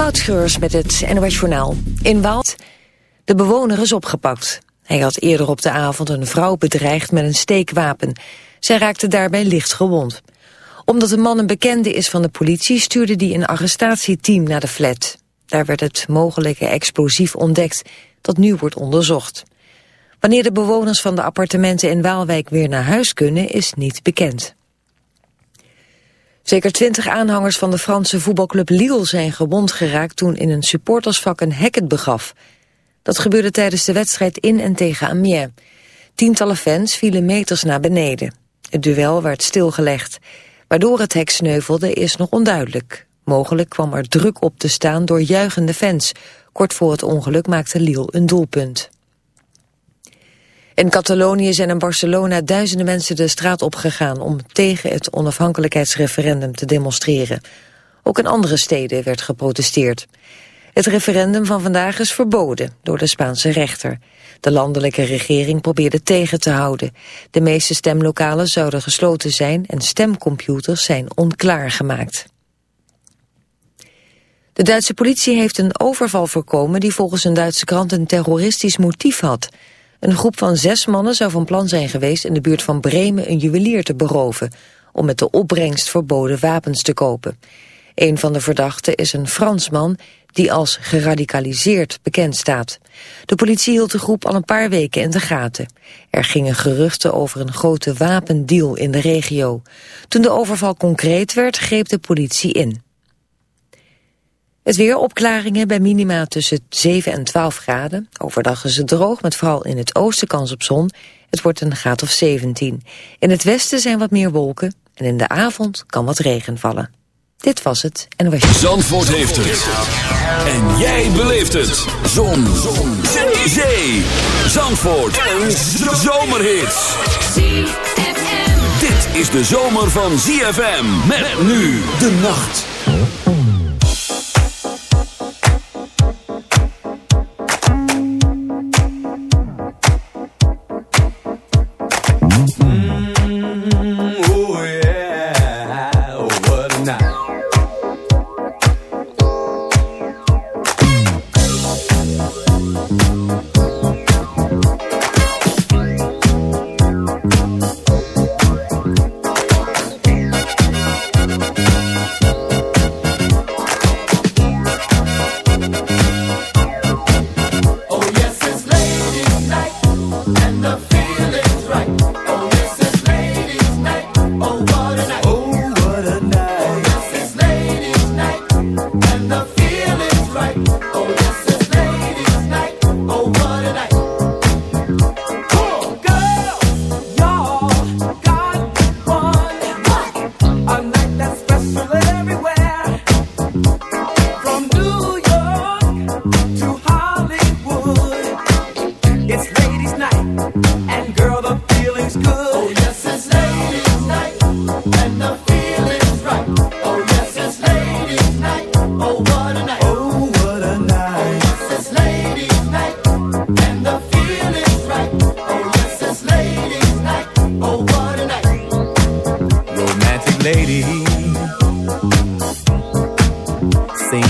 Moutschreurs met het NOS Journaal. In Waald, de bewoner is opgepakt. Hij had eerder op de avond een vrouw bedreigd met een steekwapen. Zij raakte daarbij licht gewond. Omdat de man een bekende is van de politie... stuurde die een arrestatieteam naar de flat. Daar werd het mogelijke explosief ontdekt... dat nu wordt onderzocht. Wanneer de bewoners van de appartementen in Waalwijk weer naar huis kunnen... is niet bekend. Zeker twintig aanhangers van de Franse voetbalclub Lille zijn gewond geraakt toen in een supportersvak een hek het begaf. Dat gebeurde tijdens de wedstrijd in en tegen Amiens. Tientallen fans vielen meters naar beneden. Het duel werd stilgelegd. Waardoor het hek sneuvelde is nog onduidelijk. Mogelijk kwam er druk op te staan door juichende fans. Kort voor het ongeluk maakte Lille een doelpunt. In Catalonië zijn in Barcelona duizenden mensen de straat opgegaan om tegen het onafhankelijkheidsreferendum te demonstreren. Ook in andere steden werd geprotesteerd. Het referendum van vandaag is verboden door de Spaanse rechter. De landelijke regering probeerde tegen te houden. De meeste stemlokalen zouden gesloten zijn en stemcomputers zijn onklaargemaakt. De Duitse politie heeft een overval voorkomen die volgens een Duitse krant een terroristisch motief had. Een groep van zes mannen zou van plan zijn geweest in de buurt van Bremen een juwelier te beroven, om met de opbrengst verboden wapens te kopen. Een van de verdachten is een Fransman die als geradicaliseerd bekend staat. De politie hield de groep al een paar weken in de gaten. Er gingen geruchten over een grote wapendeal in de regio. Toen de overval concreet werd, greep de politie in. Het weer opklaringen bij minima tussen 7 en 12 graden. Overdag is het droog met vooral in het oosten kans op zon. Het wordt een graad of 17. In het westen zijn wat meer wolken en in de avond kan wat regen vallen. Dit was het en was Zandvoort heeft het. En jij beleeft het. Zon. zon. Zee. Zandvoort. Een zomerhit. Dit is de zomer van ZFM. Met nu de nacht.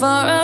for a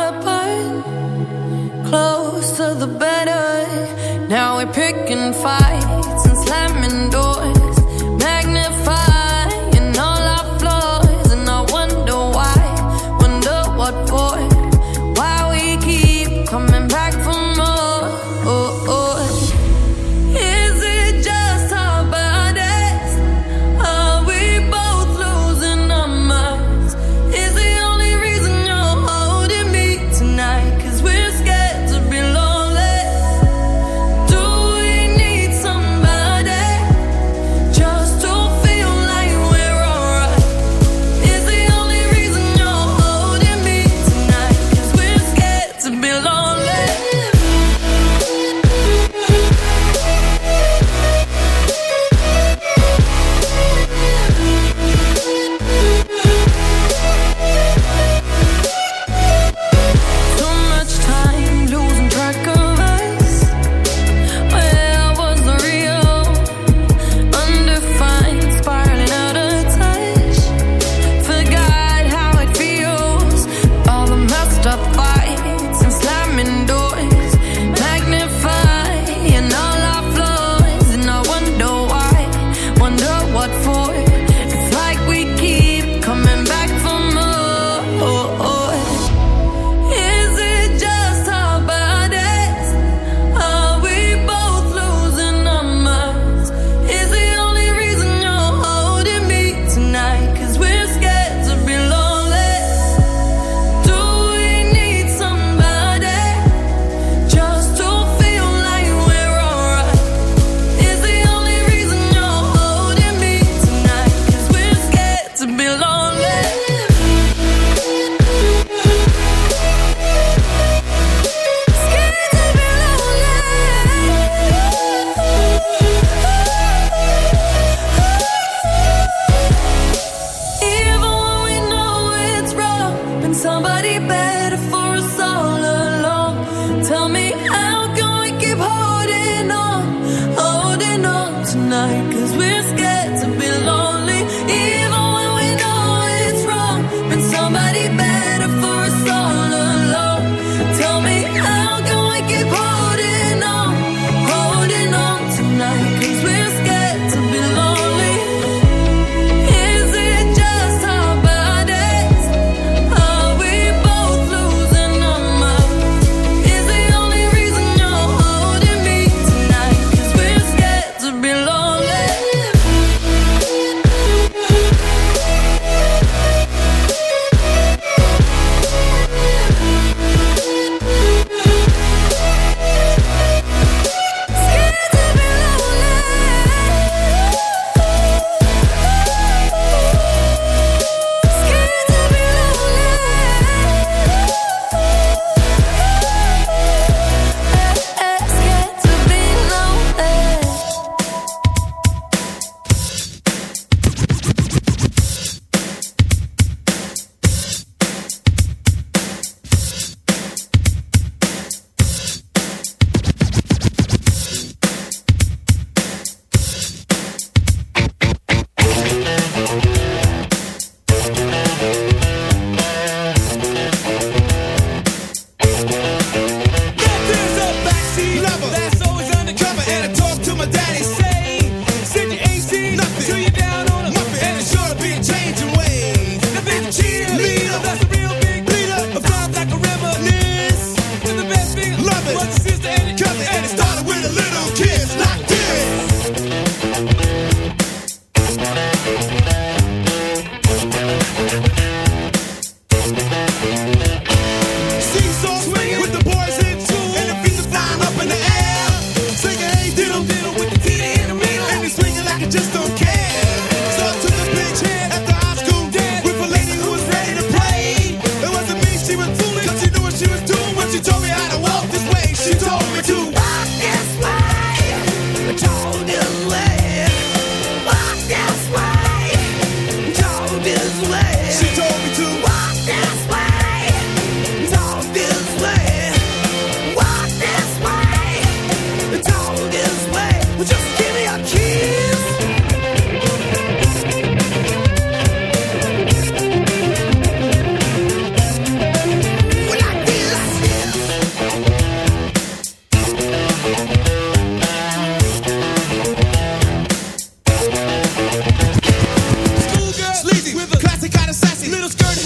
skirt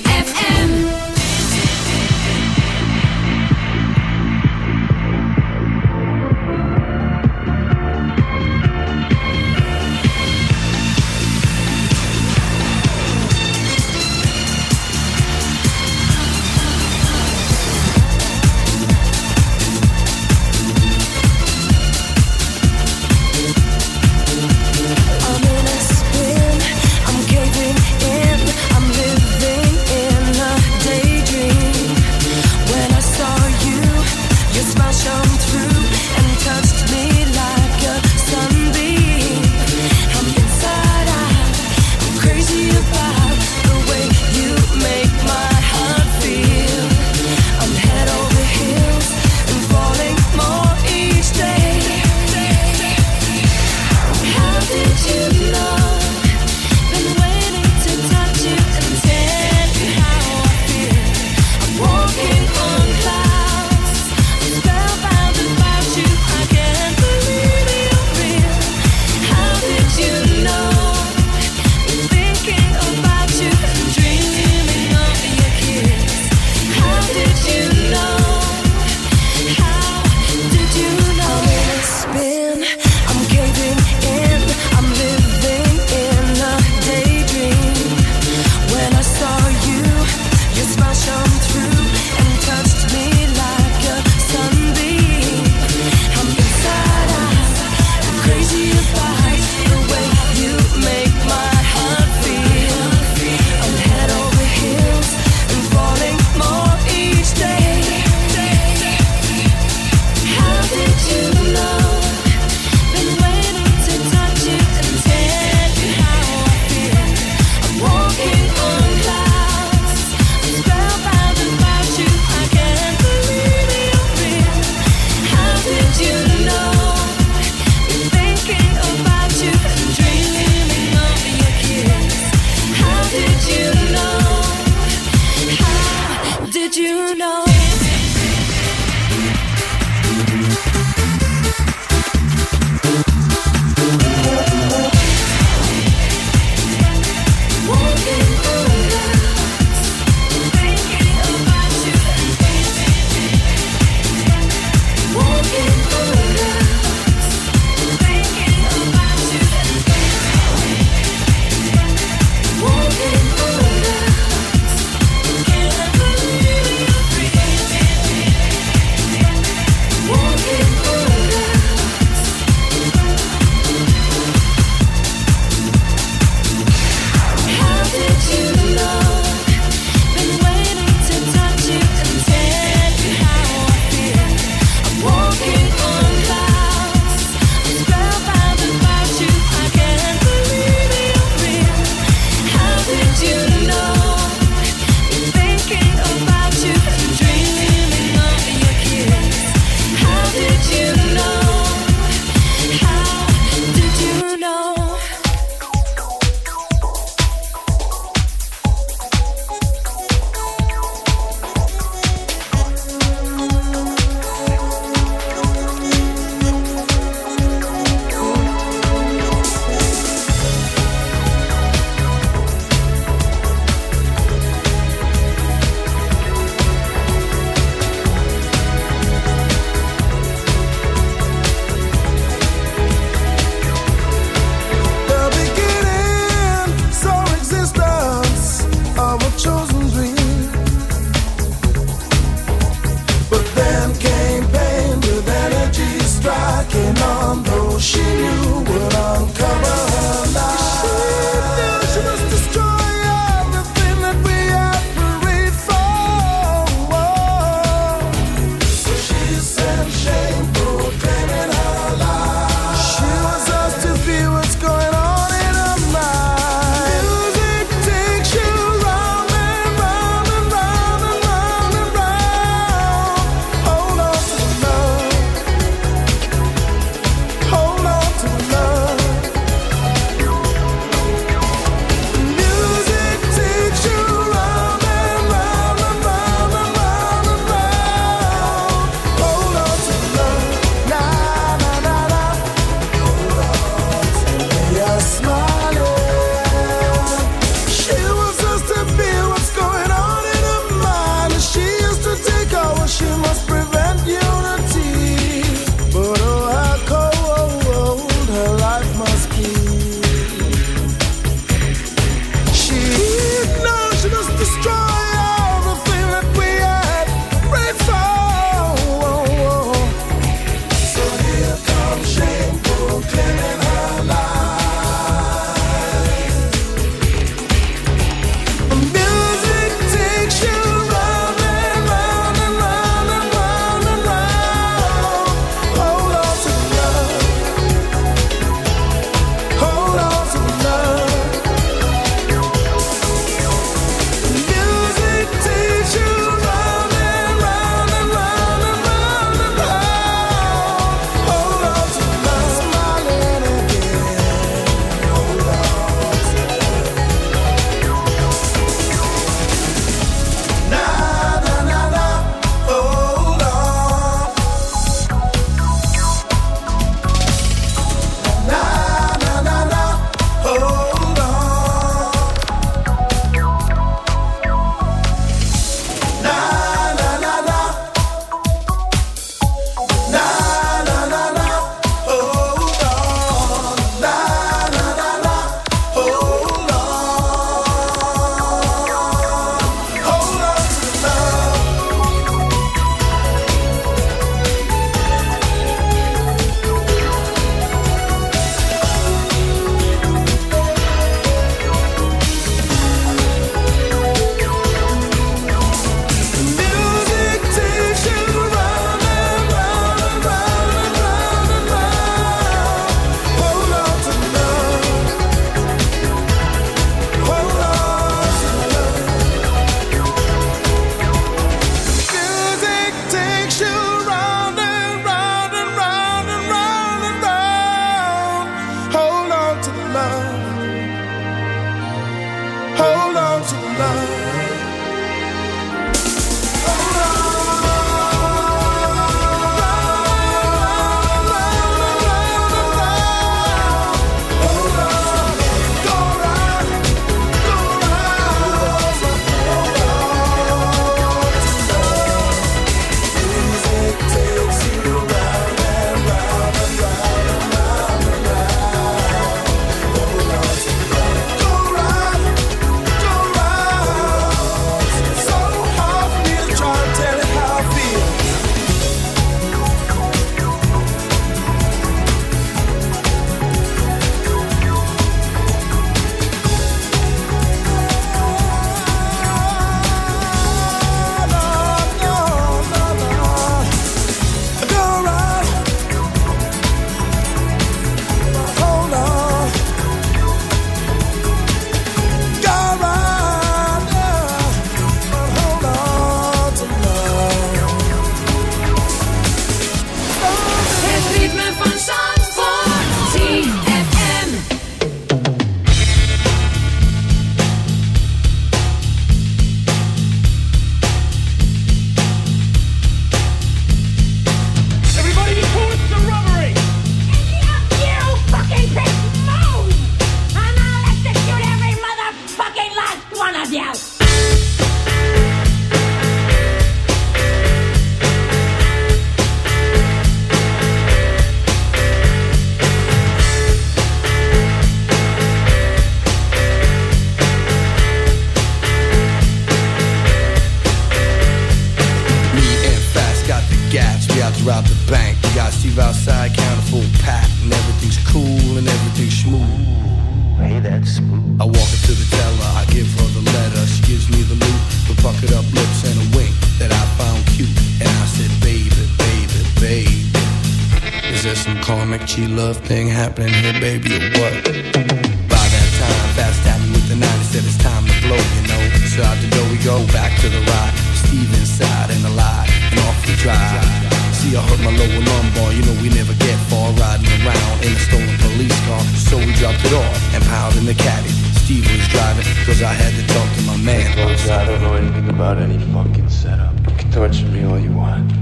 Dropped it off and piled in the caddy. Steve was driving, cause I had to talk to my man. Look, I don't know anything about any fucking setup. You can torture me all you want.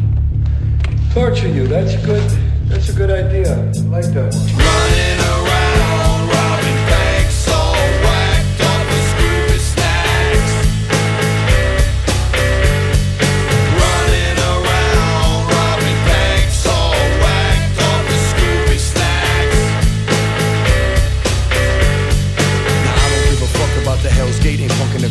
Torture you, that's a good. That's a good idea. I like that one. Running around,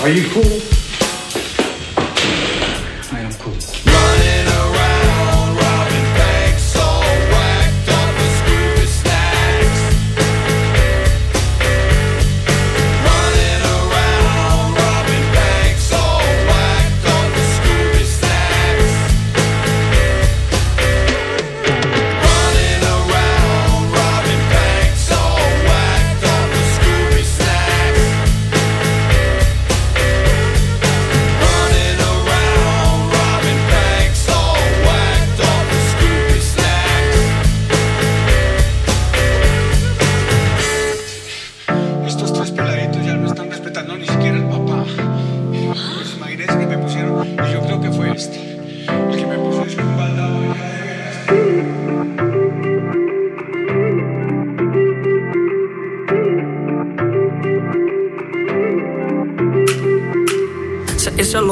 Are you cool? Christ.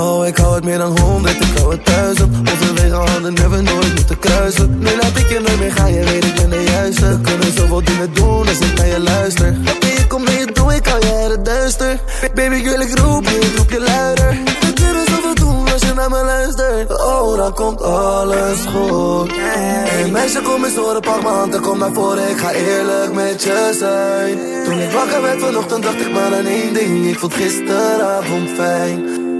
Oh, ik hou het meer dan honderd, ik hou het duizend. Onderwege handen hebben nooit moeten kruisen. Nu laat ik je nooit meer gaan, je weet ik ben de juiste. We kunnen zoveel dingen doen als ik naar je luister. Ik kom je toe, ik uit het duister. Baby, wil ik roep je, ik roep je luider. We kunnen zoveel doen als je naar me luistert. Oh, dan komt alles goed. Hey meisje, kom eens horen, pak m'n hand en kom naar voren. Ik ga eerlijk met je zijn. Toen ik wakker werd vanochtend, dacht ik maar aan één ding. Ik vond gisteravond fijn.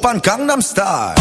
오빤 강남스타일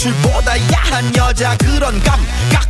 노출보다 야한 여자 그런 감각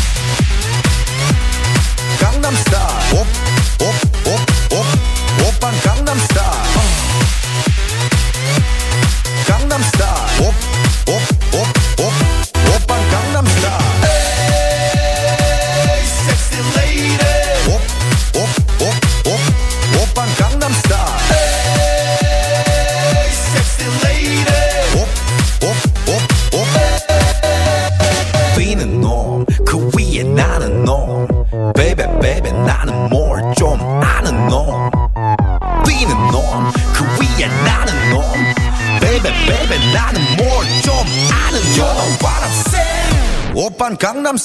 Gangnam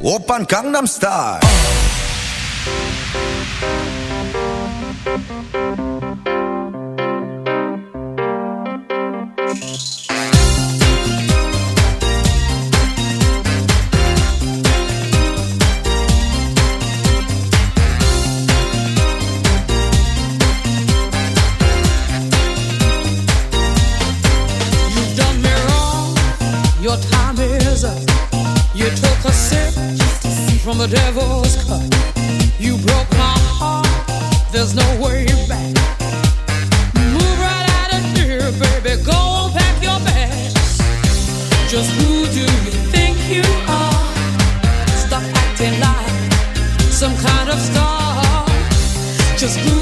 op, Gangnam Style. Just